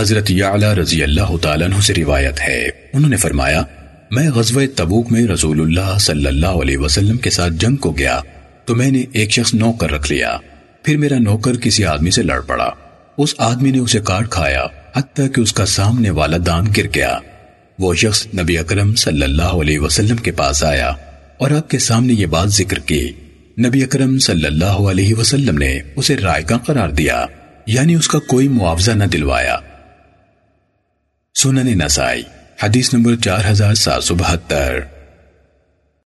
حضرت یعلا رضی اللہ تعالیٰ عنہ سے روایت ہے۔ انہوں نے فرمایا، میں غزوہ تبوک میں رسول اللہ صلی اللہ علیہ وسلم کے ساتھ جنگ کو گیا تو میں نے ایک شخص نوکر رکھ لیا۔ پھر میرا نوکر کسی آدمی سے لڑ پڑا۔ اس آدمی نے اسے کاٹ کھایا، حتیٰ کہ اس کا سامنے والا دان گر گیا۔ وہ شخص نبی اکرم صلی اللہ علیہ وسلم کے پاس آیا اور آپ کے سامنے یہ بات ذکر کی۔ نبی اکرم صلی اللہ علیہ وسلم نے اسے رائے کا قرار دیا یعنی اس کا کوئی معاوضہ نہ دلوایا۔ سنن نسائی حدیث نمبر چار ہزار سات سو بہتر۔